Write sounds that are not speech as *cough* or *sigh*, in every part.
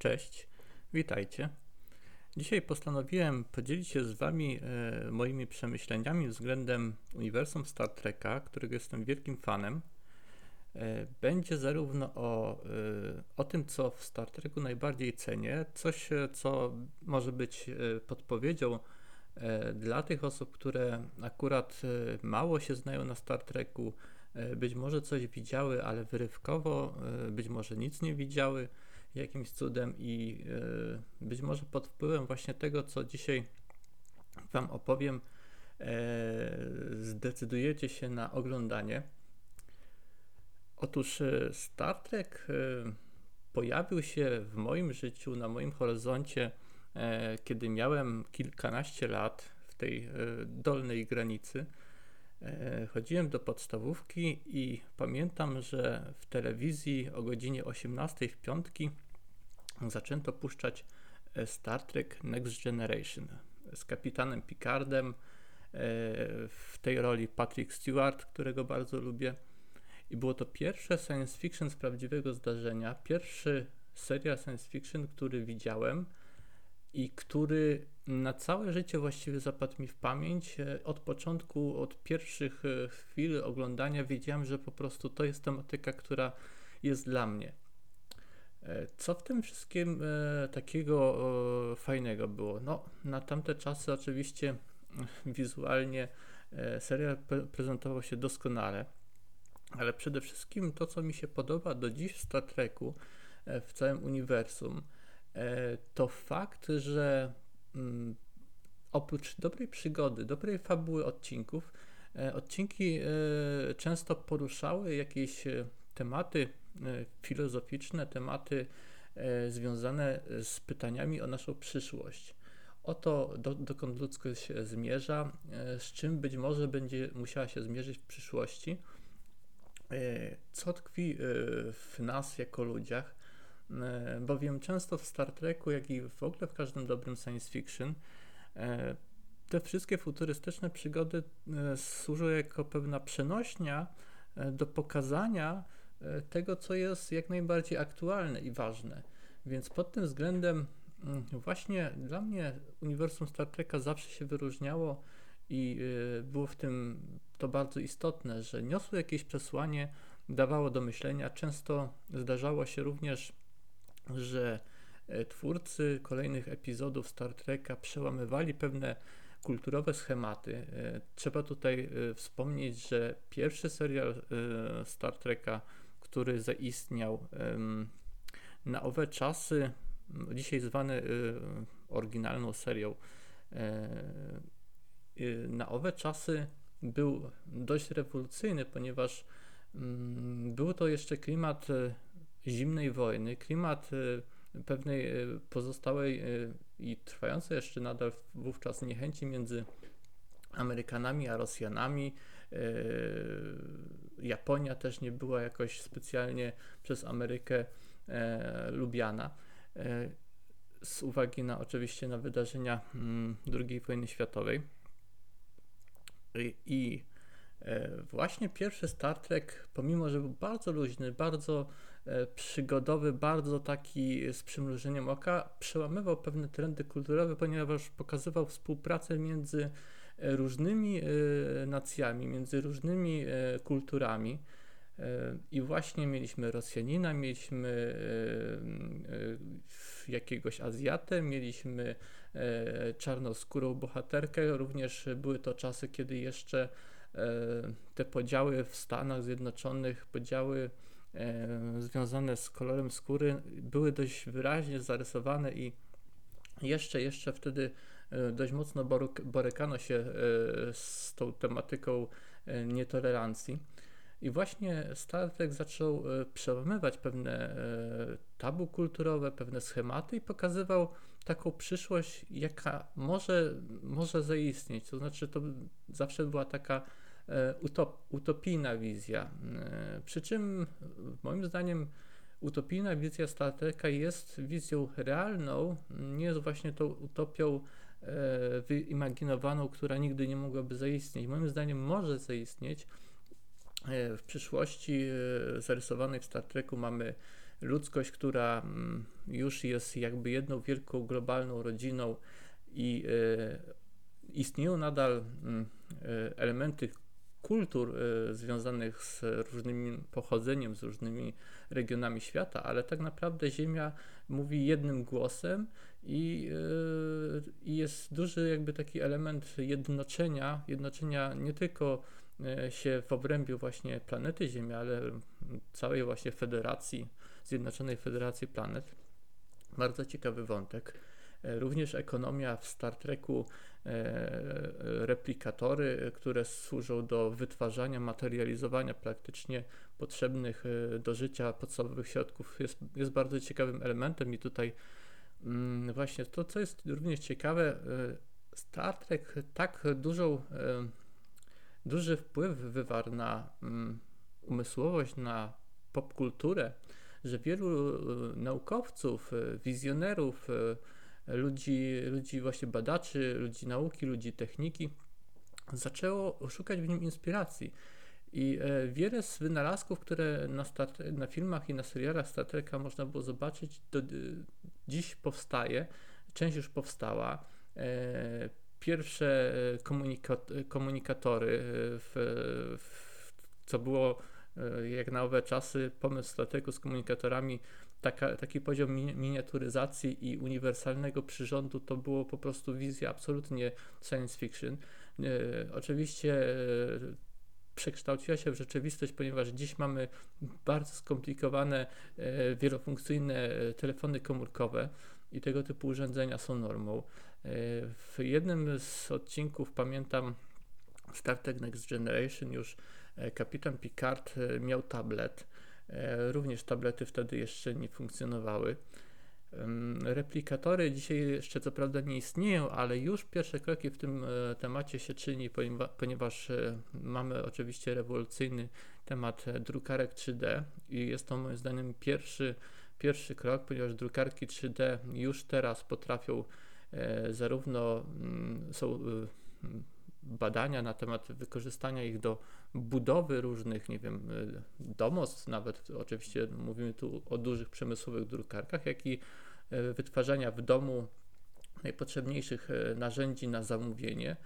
Cześć, witajcie. Dzisiaj postanowiłem podzielić się z Wami e, moimi przemyśleniami względem uniwersum Star Treka, którego jestem wielkim fanem. E, będzie zarówno o, e, o tym, co w Star Treku najbardziej cenię, coś, e, co może być e, podpowiedzią e, dla tych osób, które akurat mało się znają na Star Treku, być może coś widziały, ale wyrywkowo, być może nic nie widziały jakimś cudem i e, być może pod wpływem właśnie tego, co dzisiaj Wam opowiem, e, zdecydujecie się na oglądanie. Otóż e, Star Trek pojawił się w moim życiu, na moim horyzoncie, kiedy miałem kilkanaście lat w tej dolnej granicy. E, Chodziłem do podstawówki i pamiętam, że w telewizji o godzinie 18 w piątki zaczęto puszczać e, Star Trek Next Generation z kapitanem Picardem, e, w tej roli Patrick Stewart, którego bardzo lubię. I było to pierwsze science fiction z prawdziwego zdarzenia, pierwszy serial science fiction, który widziałem i który na całe życie właściwie zapadł mi w pamięć. E, Od początku, od pierwszych e, chwil oglądania wiedziałem, że po prostu to jest tematyka, która jest dla mnie. E, Co w tym wszystkim takiego fajnego było? No, na tamte czasy oczywiście wizualnie serial pre- prezentował się doskonale, ale przede wszystkim to, co mi się podoba do dziś w Star Treku, w całym uniwersum, to fakt, że mm, oprócz dobrej przygody, dobrej fabuły odcinków, e, odcinki e, często poruszały jakieś e, tematy e, filozoficzne, tematy e, związane z pytaniami o naszą przyszłość. O to, do, dokąd ludzkość zmierza, e, z czym być może będzie musiała się zmierzyć w przyszłości, e, co tkwi e, w nas jako ludziach, e, bowiem często w Star Treku, jak i w ogóle w każdym dobrym science fiction, e, te wszystkie futurystyczne przygody e, służą jako pewna przenośnia e, do pokazania e, tego, co jest jak najbardziej aktualne i ważne. Więc pod tym względem mm, właśnie dla mnie uniwersum Star Treka zawsze się wyróżniało i e, było w tym to bardzo istotne, że niosło jakieś przesłanie, dawało do myślenia. Często zdarzało się również, że e, twórcy kolejnych epizodów Star Treka przełamywali pewne kulturowe schematy. E, Trzeba tutaj e, wspomnieć, że pierwszy serial Star Treka, który zaistniał na owe czasy, dzisiaj zwany oryginalną serią, na owe czasy był dość rewolucyjny, ponieważ mm, był to jeszcze klimat zimnej wojny, klimat e, pewnej e, pozostałej e, i trwającej jeszcze nadal wówczas niechęci między Amerykanami a Rosjanami. Japonia też nie była jakoś specjalnie przez Amerykę e, lubiana. E, z uwagi na oczywiście na wydarzenia mm, II wojny światowej. I, e, właśnie pierwszy Star Trek, pomimo że był bardzo luźny, bardzo przygodowy, bardzo taki z przymrużeniem oka, przełamywał pewne trendy kulturowe, ponieważ pokazywał współpracę między e, różnymi e, nacjami, między różnymi e, kulturami. E, I właśnie mieliśmy Rosjanina, mieliśmy e, e, jakiegoś Azjatę, mieliśmy e, czarnoskórą bohaterkę. Również były to czasy, kiedy jeszcze e, te podziały w Stanach Zjednoczonych, podziały e, związane z kolorem skóry były dość wyraźnie zarysowane i jeszcze, jeszcze wtedy e, dość mocno borykano się e, z tą tematyką e, nietolerancji. I właśnie Star Trek zaczął e, przełamywać pewne e, tabu kulturowe, pewne schematy i pokazywał taką przyszłość, jaka może, może zaistnieć. To znaczy, to zawsze była taka e, utop, utopijna wizja. E, Przy czym, moim zdaniem, utopijna wizja Star jest wizją realną, nie jest właśnie tą utopią e, wyimaginowaną, która nigdy nie mogłaby zaistnieć. Moim zdaniem może zaistnieć. E, W przyszłości e, zarysowanej w Star Treku mamy ludzkość, która mm, już jest jakby jedną wielką globalną rodziną i istnieją nadal mm, elementy kultur związanych z różnym pochodzeniem, z różnymi regionami świata, ale tak naprawdę Ziemia mówi jednym głosem i, i jest duży jakby taki element jednoczenia, jednoczenia nie tylko E, się w obrębie właśnie planety Ziemia, ale całej właśnie federacji, Zjednoczonej Federacji Planet. Bardzo ciekawy wątek. E, również ekonomia w Star Treku, e, replikatory, które służą do wytwarzania, materializowania praktycznie potrzebnych do życia podstawowych środków, jest, jest bardzo ciekawym elementem i tutaj mm, właśnie to, co jest również ciekawe, Star Trek tak dużą duży wpływ wywarł na um, umysłowość, na popkulturę, że wielu e, naukowców, e, wizjonerów, e, ludzi, ludzi właśnie badaczy, ludzi nauki, ludzi techniki zaczęło szukać w nim inspiracji. I wiele z wynalazków, które na, na filmach i na serialach Star można było zobaczyć, do, dziś powstaje, część już powstała pierwsze e, komunikat komunikatory, e, w, w, co było e, jak na owe czasy pomysł dlatego z komunikatorami, taka, taki poziom miniaturyzacji i uniwersalnego przyrządu to było po prostu wizja absolutnie science fiction. Oczywiście przekształciła się w rzeczywistość, ponieważ dziś mamy bardzo skomplikowane, wielofunkcyjne telefony komórkowe i tego typu urządzenia są normą. W jednym z odcinków pamiętam Star Trek Next Generation już e, kapitan Picard e, miał tablet. E, również tablety wtedy jeszcze nie funkcjonowały. Replikatory dzisiaj jeszcze co prawda nie istnieją, ale już pierwsze kroki w tym temacie się czyni, ponieważ mamy oczywiście rewolucyjny temat drukarek 3D i jest to moim zdaniem pierwszy, pierwszy krok, ponieważ drukarki 3D już teraz potrafią E, zarówno mm, są badania na temat wykorzystania ich do budowy różnych, nie wiem, y, domostw, nawet oczywiście mówimy tu o dużych przemysłowych drukarkach, jak i e, wytwarzania w domu najpotrzebniejszych e, narzędzi na zamówienie,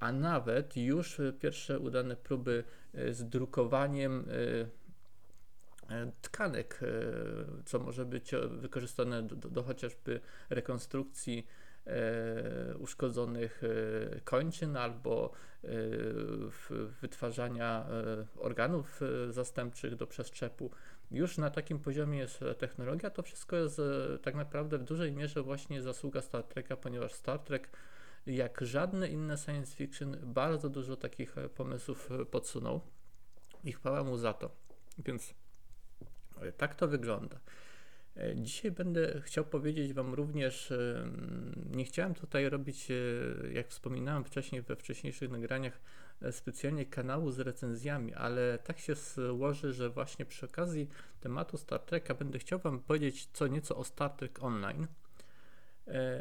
a nawet już pierwsze udane próby z drukowaniem tkanek, co może być wykorzystane do, do chociażby rekonstrukcji uszkodzonych kończyn albo wytwarzania organów zastępczych do przeszczepu. Już na takim poziomie jest technologia. To wszystko jest tak naprawdę w dużej mierze właśnie zasługa Star Treka, ponieważ Star Trek jak żadne inne science fiction bardzo dużo takich pomysłów podsunął i chwała mu za to. Więc tak to wygląda. E, dzisiaj będę chciał powiedzieć Wam również, e, nie chciałem tutaj robić, e, jak wspominałem wcześniej we wcześniejszych nagraniach, specjalnie kanału z recenzjami, ale tak się złoży, że właśnie przy okazji tematu Star Treka będę chciał Wam powiedzieć co nieco o Star Trek Online,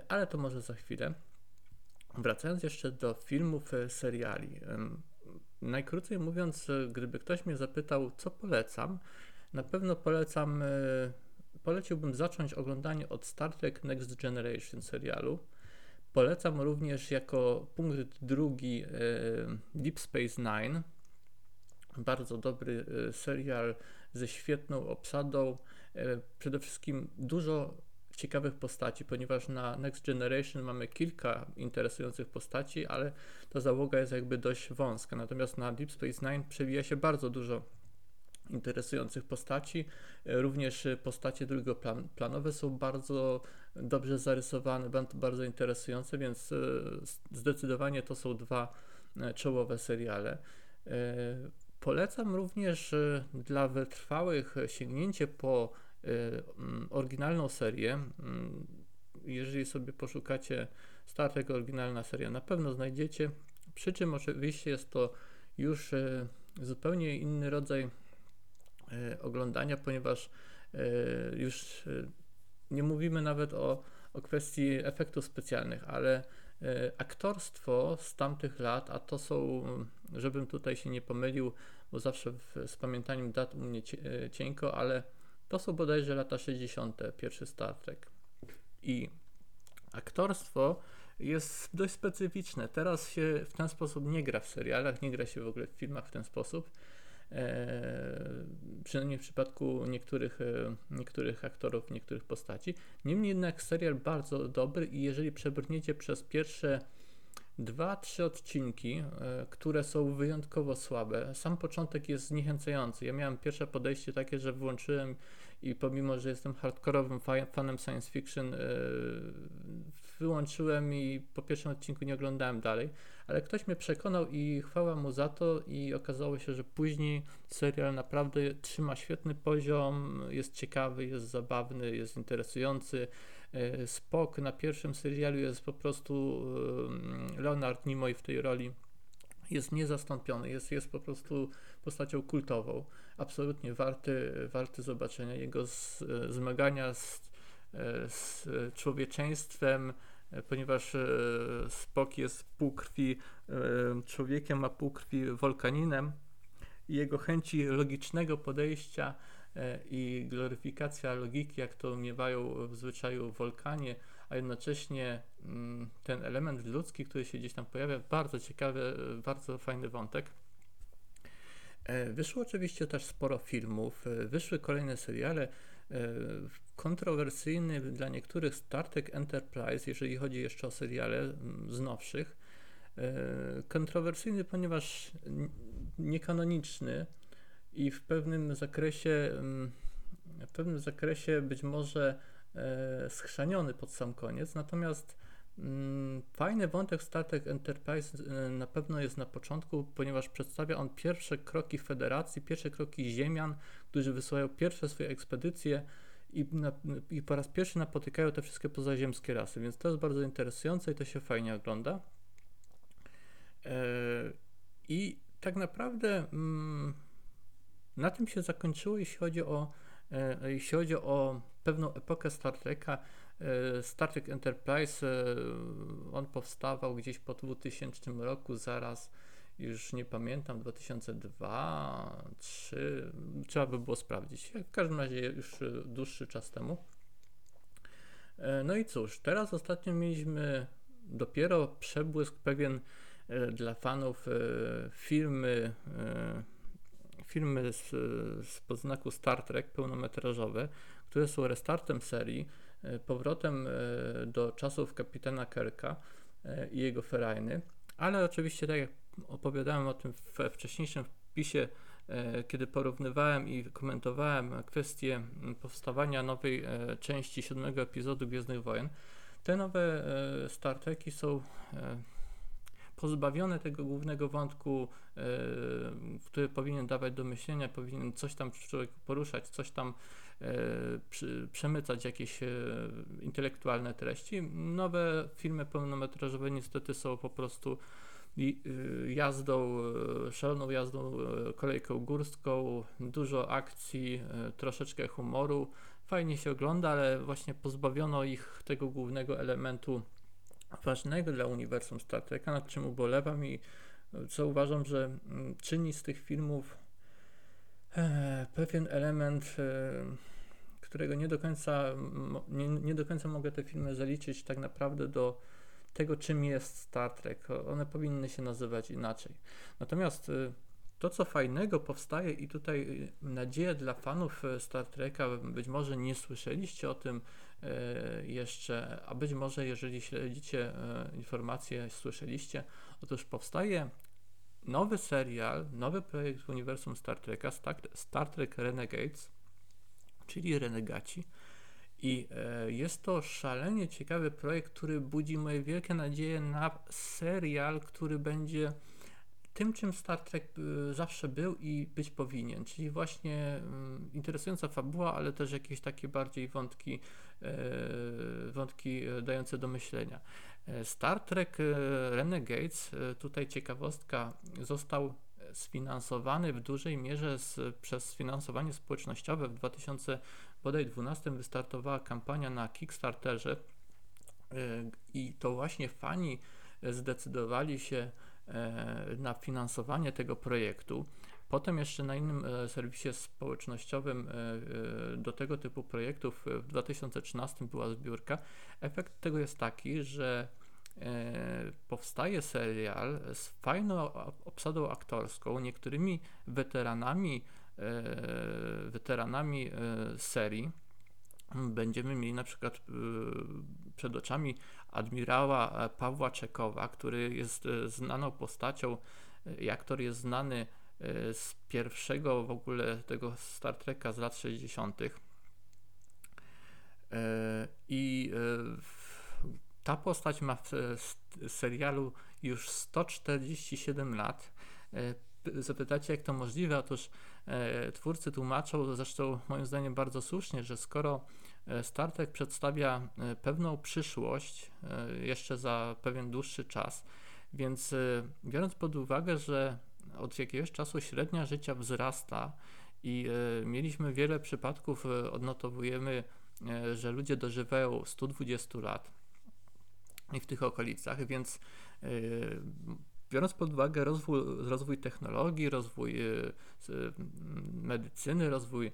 ale to może za chwilę. Wracając jeszcze do filmów, seriali. Najkrócej mówiąc, gdyby ktoś mnie zapytał, co polecam, na pewno polecam, poleciłbym zacząć oglądanie od Star Trek Next Generation serialu. Polecam również jako punkt drugi e, Deep Space Nine. Bardzo dobry e, serial ze świetną obsadą. Przede wszystkim dużo ciekawych postaci, ponieważ na Next Generation mamy kilka interesujących postaci, ale ta załoga jest jakby dość wąska. Natomiast na Deep Space Nine przewija się bardzo dużo interesujących postaci. E, również postacie drugoplanowe są bardzo dobrze zarysowane, bardzo interesujące, więc e, zdecydowanie to są dwa e, czołowe seriale. Polecam również dla wytrwałych sięgnięcie po oryginalną serię. Jeżeli sobie poszukacie Star Trek oryginalna seria, na pewno znajdziecie. Przy czym oczywiście jest to już zupełnie inny rodzaj E, oglądania, ponieważ e, już e, nie mówimy nawet o, o kwestii efektów specjalnych, ale aktorstwo z tamtych lat, a to są, żebym tutaj się nie pomylił, bo zawsze w, z pamiętaniem dat u mnie cienko, ale To są bodajże lata 60. pierwszy Star Trek. I aktorstwo jest dość specyficzne. Teraz się w ten sposób nie gra w serialach, nie gra się w ogóle w filmach w ten sposób. E, przynajmniej w przypadku niektórych, e, niektórych aktorów, niektórych postaci. Niemniej jednak serial bardzo dobry i jeżeli przebrniecie przez pierwsze dwa, trzy odcinki, e, które są wyjątkowo słabe. Sam początek jest zniechęcający. Ja miałem pierwsze podejście takie, że włączyłem i pomimo, że jestem hardkorowym fanem science fiction, wyłączyłem i po pierwszym odcinku nie oglądałem dalej, ale ktoś mnie przekonał i chwała mu za to i okazało się, że później serial naprawdę trzyma świetny poziom, jest ciekawy, jest zabawny, jest interesujący. E, Spok na pierwszym serialu jest po prostu e, Leonard Nimoy w tej roli jest niezastąpiony, jest, jest po prostu postacią kultową. Absolutnie warty, warty zobaczenia jego z, zmagania z, z człowieczeństwem, ponieważ e, Spock jest pół krwi e, człowiekiem, a pół krwi wolkaninem i jego chęci logicznego podejścia e, i gloryfikacja logiki, jak to miewają w zwyczaju Wolkanie, a jednocześnie mm, ten element ludzki, który się gdzieś tam pojawia, bardzo ciekawy, bardzo fajny wątek. Wyszło oczywiście też sporo filmów, wyszły kolejne seriale. Kontrowersyjny dla niektórych Star Trek Enterprise, jeżeli chodzi jeszcze o seriale z nowszych. Kontrowersyjny, ponieważ niekanoniczny i w pewnym zakresie, w pewnym zakresie być może e, schrzaniony pod sam koniec. Natomiast fajny wątek Star Trek Enterprise e, na pewno jest na początku, ponieważ przedstawia on pierwsze kroki Federacji, pierwsze kroki Ziemian, którzy wysyłają pierwsze swoje ekspedycje i, na, i po raz pierwszy napotykają te wszystkie pozaziemskie rasy, więc to jest bardzo interesujące i to się fajnie ogląda. E, I tak naprawdę mm, na tym się zakończyło, jeśli chodzi o, e, jeśli chodzi o pewną epokę Star Treka. E, Star Trek Enterprise, on powstawał gdzieś po 2000 roku, zaraz już nie pamiętam, 2002, 2003, trzeba by było sprawdzić. W każdym razie już dłuższy czas temu. E, no i cóż, teraz ostatnio mieliśmy dopiero przebłysk pewien e, dla fanów e, filmy, filmy z, z podznaku Star Trek pełnometrażowe, które są restartem serii, powrotem do czasów kapitana Kirka i jego ferajny, ale oczywiście tak jak opowiadałem o tym we wcześniejszym wpisie, e, kiedy porównywałem i komentowałem kwestię powstawania nowej e, części siódmego epizodu Gwiezdnych Wojen. Te nowe e, Star Treki są pozbawione tego głównego wątku, który powinien dawać do myślenia, powinien coś tam człowiek poruszać, coś tam przemycać jakieś intelektualne treści. Nowe filmy pełnometrażowe niestety są po prostu jazdą, y, szaloną jazdą y, kolejką górską, dużo akcji, troszeczkę humoru. Fajnie się ogląda, ale właśnie pozbawiono ich tego głównego elementu ważnego dla uniwersum Star Treka, nad czym ubolewam i co uważam, że mm, czyni z tych filmów e, pewien element, którego nie do końca nie, nie do końca mogę te filmy zaliczyć tak naprawdę do tego, czym jest Star Trek. One powinny się nazywać inaczej. Natomiast y, to, co fajnego powstaje, i tutaj y, nadzieja dla fanów y, Star Treka, być może nie słyszeliście o tym jeszcze, a być może jeżeli śledzicie informacje, słyszeliście, otóż powstaje nowy serial, nowy projekt w uniwersum Star Treka, Star Trek Renegades, czyli Renegaci i e, jest to szalenie ciekawy projekt, który budzi moje wielkie nadzieje na serial, który będzie tym, czym Star Trek e, zawsze był i być powinien, czyli właśnie mm, interesująca fabuła, ale też jakieś takie bardziej wątki, e, wątki dające do myślenia. Star Trek Renegades, tutaj ciekawostka, został sfinansowany w dużej mierze z, przez finansowanie społecznościowe w 2000 bodaj 12 wystartowała kampania na Kickstarterze e, i to właśnie fani zdecydowali się e, na finansowanie tego projektu. Potem jeszcze na innym serwisie społecznościowym do tego typu projektów w 2013 była zbiórka. Efekt tego jest taki, że powstaje serial z fajną obsadą aktorską, niektórymi weteranami, weteranami serii będziemy mieli na przykład y, przed oczami admirała e, Pawła Czekowa, który jest e, znaną postacią, e, aktor jest znany z pierwszego w ogóle tego Star Treka z lat 60. I ta postać ma w serialu już 147 lat. Zapytacie, jak to możliwe? Otóż twórcy tłumaczą, zresztą moim zdaniem bardzo słusznie, że skoro E, Star Trek przedstawia e, pewną przyszłość e, jeszcze za pewien dłuższy czas, więc biorąc pod uwagę, że od jakiegoś czasu średnia życia wzrasta i mieliśmy wiele przypadków, odnotowujemy, że ludzie dożywają 120 lat i w tych okolicach, więc biorąc pod uwagę rozwój, rozwój technologii, rozwój medycyny, rozwój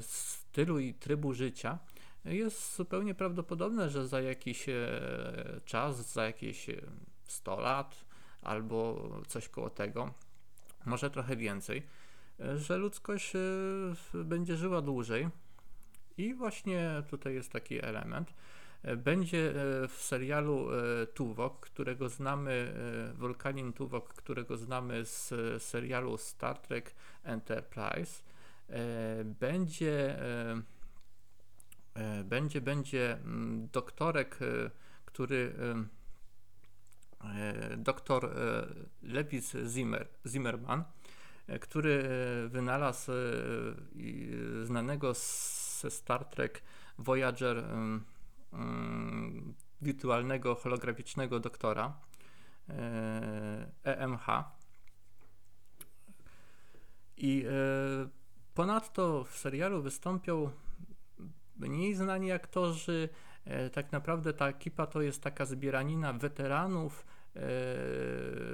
stylu i trybu życia, jest zupełnie prawdopodobne, że za jakiś e, czas, za jakieś 100 e, lat albo coś koło tego, może trochę więcej, e, że ludzkość będzie żyła dłużej. I właśnie tutaj jest taki element. Będzie w serialu Tuvok, którego znamy, Vulkanin Tuvok, którego znamy z serialu Star Trek Enterprise. Będzie E, będzie, będzie mm, doktorek, e, który e, doktor Lewis Zimmer, Zimmerman, który wynalazł znanego ze Star Trek Voyager wirtualnego holograficznego doktora EMH. I ponadto w serialu wystąpią mniej znani aktorzy. E, tak naprawdę ta ekipa to jest taka zbieranina weteranów, e,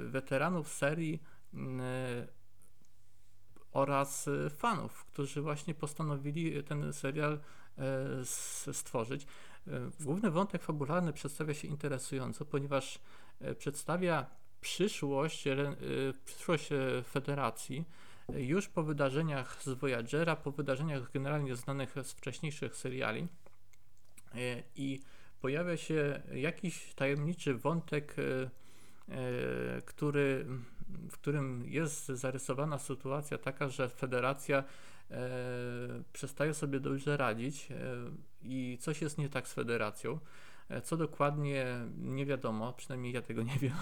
weteranów serii e, oraz fanów, którzy właśnie postanowili ten serial stworzyć. Główny wątek fabularny przedstawia się interesująco, ponieważ przedstawia przyszłość, przyszłość Federacji, już po wydarzeniach z Voyagera, po wydarzeniach generalnie znanych z wcześniejszych seriali. E, i pojawia się jakiś tajemniczy wątek, e, e, który, w którym jest zarysowana sytuacja taka, że federacja przestaje sobie dobrze radzić i coś jest nie tak z federacją. Co dokładnie nie wiadomo, przynajmniej ja tego nie *laughs* wiem.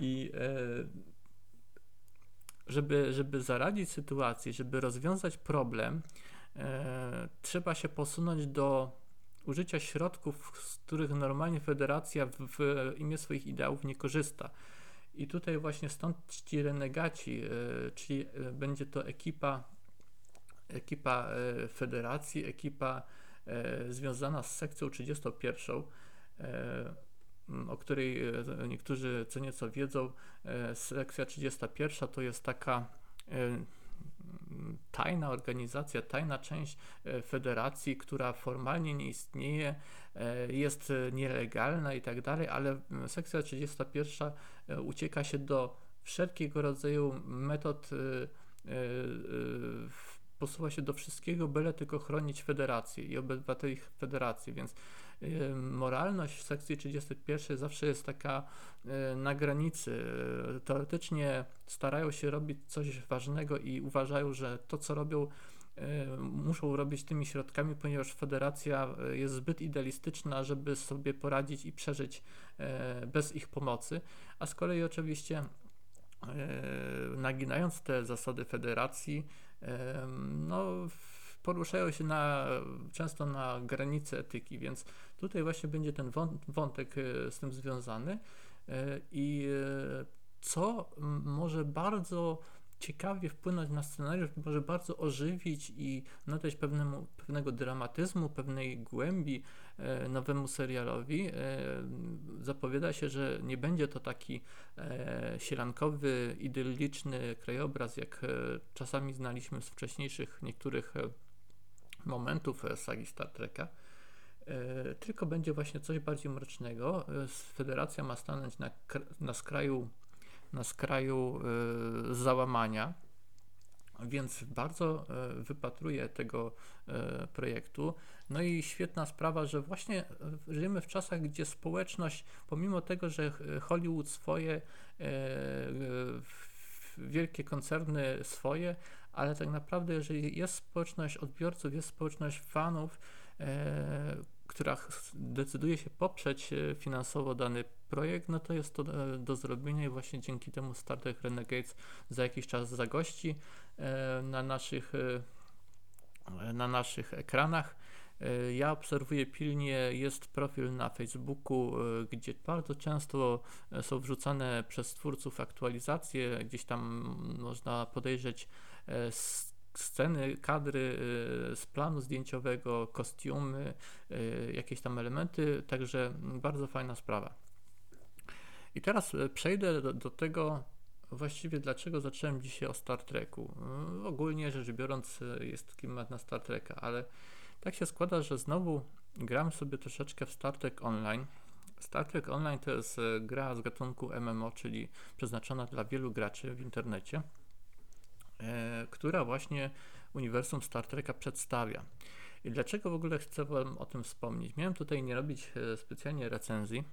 I żeby, żeby zaradzić sytuacji, żeby rozwiązać problem, e, trzeba się posunąć do użycia środków, z których normalnie federacja w, w imię swoich ideałów nie korzysta. I tutaj właśnie stąd ci renegaci, e, czyli e, będzie to ekipa, ekipa e, federacji, ekipa e, związana z sekcją 31 o której e, niektórzy co nieco wiedzą. E, sekcja 31 to jest taka e, tajna organizacja, tajna część federacji, która formalnie nie istnieje, jest nielegalna i tak dalej, ale sekcja 31 ucieka się do wszelkiego rodzaju metod, posuwa się do wszystkiego, byle tylko chronić federację i obywateli federacji, więc moralność w sekcji 31 zawsze jest taka e, na granicy. Teoretycznie starają się robić coś ważnego i uważają, że to, co robią, e, muszą robić tymi środkami, ponieważ federacja jest zbyt idealistyczna, żeby sobie poradzić i przeżyć bez ich pomocy, a z kolei oczywiście naginając te zasady federacji, no poruszają się na, często na granicy etyki, więc tutaj właśnie będzie ten wątek e, z tym związany. E, i e, co może bardzo ciekawie wpłynąć na scenariusz, może bardzo ożywić i nadać pewnemu, pewnego dramatyzmu, pewnej głębi e, nowemu serialowi. E, zapowiada się, że nie będzie to taki e, sielankowy, idylliczny krajobraz, jak e, czasami znaliśmy z wcześniejszych niektórych e, momentów e, sagi Star Treka tylko będzie właśnie coś bardziej mrocznego. Federacja ma stanąć na, na skraju na skraju y, załamania. Więc bardzo y, wypatruję tego y, projektu. No i świetna sprawa, że właśnie żyjemy w czasach, gdzie społeczność, pomimo tego, że Hollywood swoje, wielkie koncerny swoje, ale tak naprawdę, jeżeli jest społeczność odbiorców, jest społeczność fanów, która decyduje się poprzeć finansowo dany projekt, no to jest to e, do zrobienia i właśnie dzięki temu Star Trek Renegades za jakiś czas zagości e, na naszych, e, na naszych ekranach. Ja obserwuję pilnie, jest profil na Facebooku, gdzie bardzo często są wrzucane przez twórców aktualizacje, gdzieś tam można podejrzeć sceny, kadry z planu zdjęciowego, kostiumy, jakieś tam elementy, także bardzo fajna sprawa. I teraz e, przejdę do, do tego, właściwie dlaczego zacząłem dzisiaj o Star Treku. E, ogólnie rzecz biorąc, e, jest klimat na Star Treka, ale tak się składa, że znowu gram sobie troszeczkę w Star Trek Online. Star Trek Online to jest gra z gatunku MMO, czyli przeznaczona dla wielu graczy w internecie, e, która właśnie uniwersum Star Treka przedstawia. I dlaczego w ogóle chcę Wam o tym wspomnieć? Miałem tutaj nie robić specjalnie recenzji,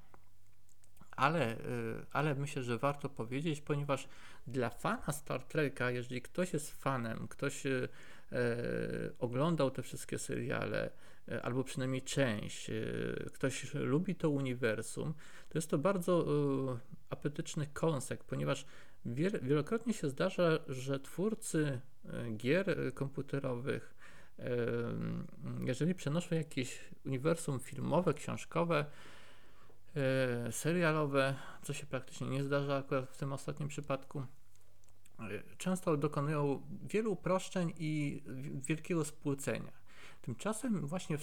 ale, y, ale myślę, że warto powiedzieć, ponieważ dla fana Star Treka, jeżeli ktoś jest fanem, ktoś e, oglądał te wszystkie seriale, albo przynajmniej część, ktoś lubi to uniwersum, to jest to bardzo e, apetyczny kąsek, ponieważ wielokrotnie się zdarza, że twórcy gier komputerowych, jeżeli przenoszą jakieś uniwersum filmowe, książkowe, serialowe, co się praktycznie nie zdarza akurat w tym ostatnim przypadku. E, często dokonują wielu uproszczeń i wielkiego spłycenia. Tymczasem właśnie,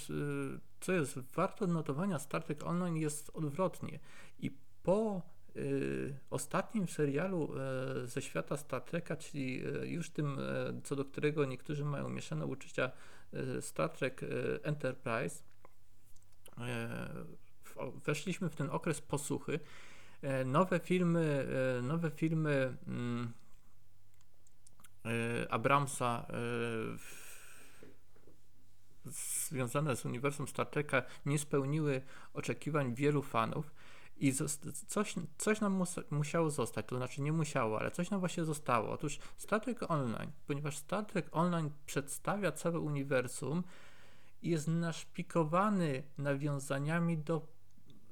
co jest warte odnotowania, Star Trek Online jest odwrotnie i po y, ostatnim serialu y, ze świata Star Treka, czyli y, już tym, co do którego niektórzy mają mieszane uczucia, Star Trek Enterprise, weszliśmy w ten okres posuchy. E, nowe filmy, e, nowe filmy mm, e, Abramsa związane z uniwersum Star Treka nie spełniły oczekiwań wielu fanów i coś, coś nam musiało zostać, to znaczy nie musiało, ale coś nam właśnie zostało. Otóż Star Trek Online, ponieważ Star Trek Online przedstawia całe uniwersum i jest naszpikowany nawiązaniami do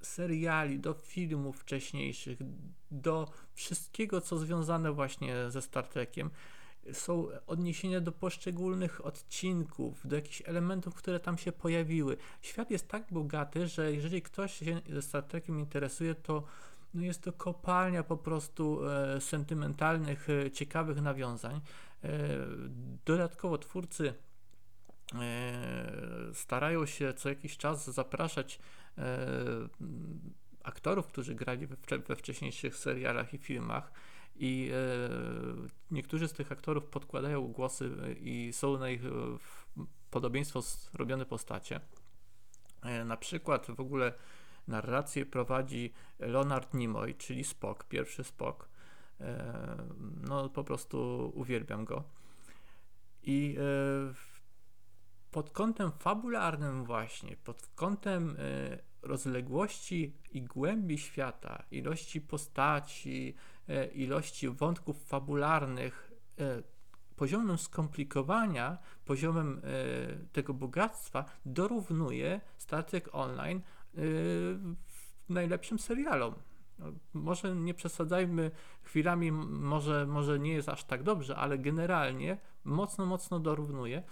seriali, do filmów wcześniejszych, do wszystkiego, co związane właśnie ze Star Trekiem. Są odniesienia do poszczególnych odcinków, do jakichś elementów, które tam się pojawiły. Świat jest tak bogaty, że jeżeli ktoś się ze Star Trekiem interesuje, to no jest to kopalnia po prostu e, sentymentalnych, e, ciekawych nawiązań. E, dodatkowo twórcy e, starają się co jakiś czas zapraszać aktorów, którzy grali we, wcześniejszych serialach i filmach. I e, niektórzy z tych aktorów podkładają głosy i są na ich e, podobieństwo robione postacie. Na przykład w ogóle narrację prowadzi Leonard Nimoy, czyli Spock, pierwszy Spock. No po prostu uwielbiam go. I pod kątem fabularnym właśnie, pod kątem y, rozległości i głębi świata, ilości postaci, y, ilości wątków fabularnych, y, poziomem skomplikowania, poziomem tego bogactwa dorównuje Statek Online najlepszym serialom. No, może nie przesadzajmy chwilami, może, może nie jest aż tak dobrze, ale generalnie mocno, mocno dorównuje.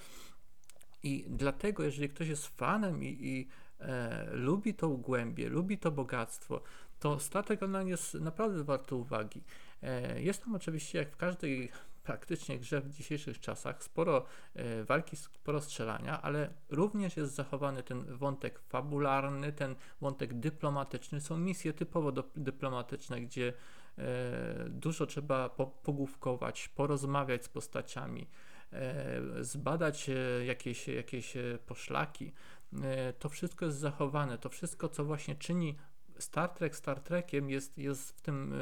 I dlatego, jeżeli ktoś jest fanem i, i e, lubi tą głębię, lubi to bogactwo, to statek online jest naprawdę warto uwagi. E, jest tam oczywiście, jak w każdej praktycznie grze w dzisiejszych czasach. Sporo e, walki, sporo strzelania, ale również jest zachowany ten wątek fabularny, ten wątek dyplomatyczny. Są misje typowo do, dyplomatyczne, gdzie e, dużo trzeba po, pogłówkować, porozmawiać z postaciami, zbadać e, jakieś, jakieś e, poszlaki. E, to wszystko jest zachowane. To wszystko, co właśnie czyni Star Trek Star Trekiem, jest, jest w, tym,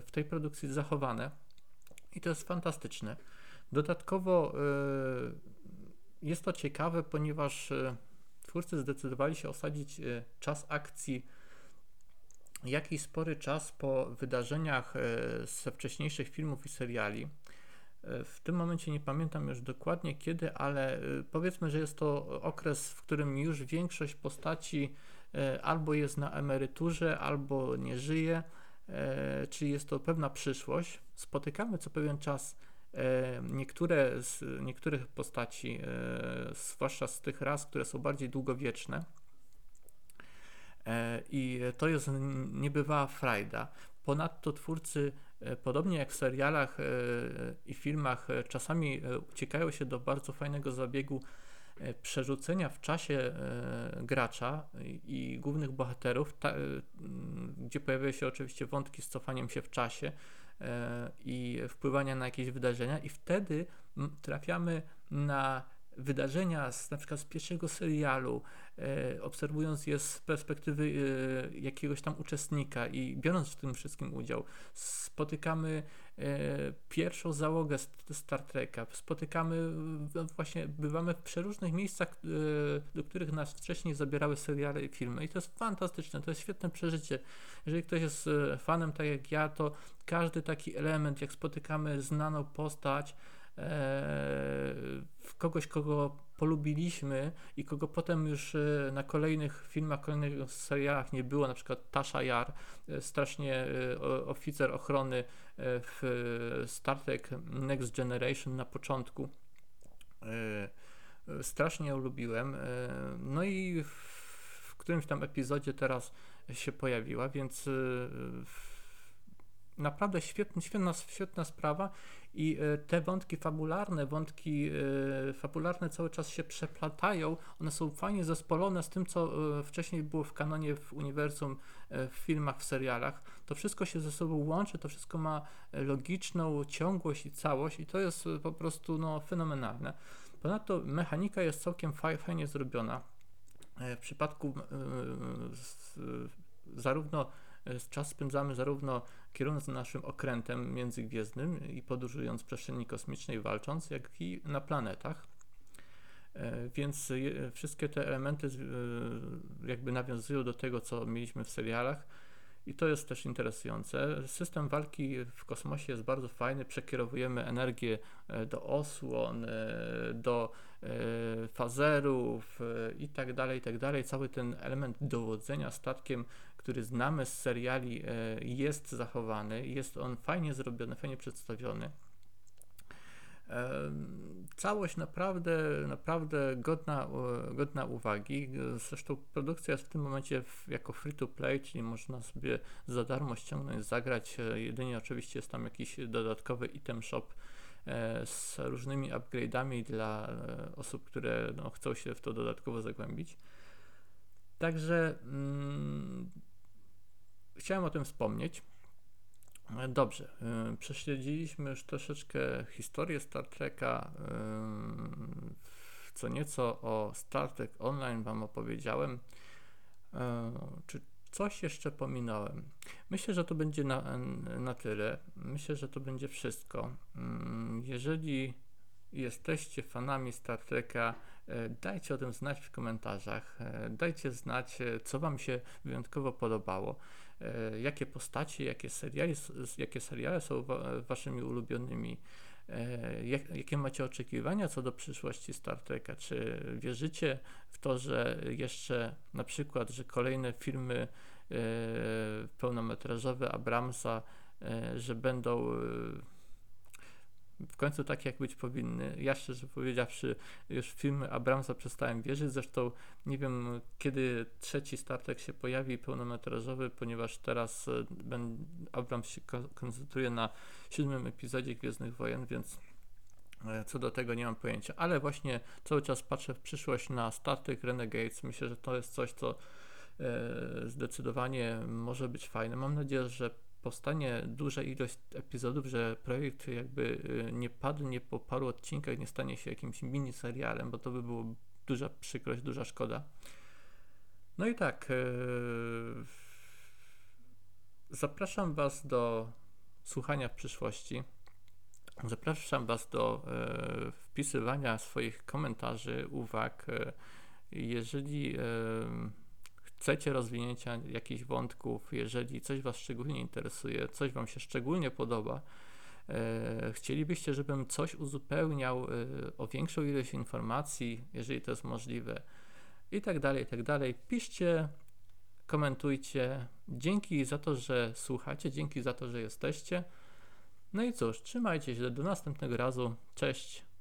w tej produkcji zachowane. I to jest fantastyczne. Dodatkowo jest to ciekawe, ponieważ twórcy zdecydowali się osadzić czas akcji jakiś spory czas po wydarzeniach ze wcześniejszych filmów i seriali. W tym momencie nie pamiętam już dokładnie kiedy, ale powiedzmy, że jest to okres, w którym już większość postaci albo jest na emeryturze, albo nie żyje, czyli jest to pewna przyszłość. Spotykamy co pewien czas niektóre z niektórych postaci, zwłaszcza z tych ras, które są bardziej długowieczne. I to jest niebywała frajda. Ponadto twórcy, podobnie jak w serialach i filmach, czasami uciekają się do bardzo fajnego zabiegu przerzucenia w czasie gracza i głównych bohaterów, gdzie pojawiają się oczywiście wątki z cofaniem się w czasie i wpływania na jakieś wydarzenia, i wtedy trafiamy na wydarzenia z, na przykład z pierwszego serialu, e, obserwując je z perspektywy e, jakiegoś tam uczestnika i biorąc w tym wszystkim udział, spotykamy e, pierwszą załogę Star Treka, spotykamy właśnie, bywamy w przeróżnych miejscach, e, do których nas wcześniej zabierały seriale i filmy i to jest fantastyczne, to jest świetne przeżycie. Jeżeli ktoś jest e, fanem tak jak ja, to każdy taki element, jak spotykamy znaną postać, kogoś, kogo polubiliśmy i kogo potem już e, na kolejnych filmach, kolejnych serialach nie było, na przykład Tasha Yar, e, strasznie oficer ochrony w Star Trek Next Generation na początku. Strasznie ją lubiłem. No i w którymś tam epizodzie teraz się pojawiła, więc naprawdę świetna, świetna, świetna sprawa i e, te wątki fabularne, wątki e, fabularne cały czas się przeplatają, one są fajnie zespolone z tym, co e, wcześniej było w kanonie, w uniwersum, w filmach, w serialach. To wszystko się ze sobą łączy, to wszystko ma logiczną ciągłość i całość i to jest po prostu no, fenomenalne. Ponadto mechanika jest całkiem fajnie zrobiona. W przypadku zarówno czas spędzamy zarówno kierując naszym okrętem międzygwiezdnym i podróżując w przestrzeni kosmicznej, walcząc, jak i na planetach. E, więc wszystkie te elementy e, jakby nawiązują do tego, co mieliśmy w serialach. I to jest też interesujące. System walki w kosmosie jest bardzo fajny. Przekierowujemy energię e, do osłon, do fazerów i tak dalej, i tak dalej. Cały ten element dowodzenia statkiem który znamy z seriali, e, jest zachowany, jest on fajnie zrobiony, fajnie przedstawiony. E, całość naprawdę, naprawdę godna, godna uwagi. Zresztą produkcja jest w tym momencie jako free to play, czyli można sobie za darmo ściągnąć, zagrać. E, jedynie oczywiście jest tam jakiś dodatkowy item shop z różnymi upgrade'ami dla osób, które no, chcą się w to dodatkowo zagłębić. Także mm, chciałem o tym wspomnieć. Dobrze, e, prześledziliśmy już troszeczkę historię Star Treka. E, co nieco o Star Trek Online Wam opowiedziałem. Czy coś jeszcze pominąłem? Myślę, że to będzie na, na tyle. Myślę, że to będzie wszystko. Mm, jeżeli jesteście fanami Star Treka, dajcie o tym znać w komentarzach. Dajcie znać, co Wam się wyjątkowo podobało. E, jakie postacie, jakie seriale, jakie seriale są waszymi ulubionymi, e, jak, jakie macie oczekiwania co do przyszłości Star Treka, czy wierzycie w to, że jeszcze na przykład, że kolejne filmy e, pełnometrażowe Abramsa, że będą w końcu tak, jak być powinny. Ja szczerze powiedziawszy, już w filmy Abramsa przestałem wierzyć, zresztą nie wiem, kiedy trzeci Star Trek się pojawi pełnometrażowy, ponieważ teraz e, Abrams się koncentruje na siódmym epizodzie Gwiezdnych Wojen, więc e, co do tego nie mam pojęcia, ale właśnie cały czas patrzę w przyszłość na Star Trek Renegades. Myślę, że to jest coś, co e, zdecydowanie może być fajne. Mam nadzieję, że powstanie duża ilość epizodów, że projekt jakby y, nie padnie po paru odcinkach, nie stanie się jakimś mini serialem, bo to by było duża przykrość, duża szkoda. No i tak. Yy, zapraszam Was do słuchania w przyszłości. Zapraszam Was do yy, wpisywania swoich komentarzy, uwag. Jeżeli chcecie rozwinięcia jakichś wątków, jeżeli coś Was szczególnie interesuje, coś Wam się szczególnie podoba, e, chcielibyście, żebym coś uzupełniał e, o większą ilość informacji, jeżeli to jest możliwe, i tak dalej, i tak dalej, piszcie, komentujcie. Dzięki za to, że słuchacie, dzięki za to, że jesteście. No i cóż, trzymajcie się, do następnego razu. Cześć.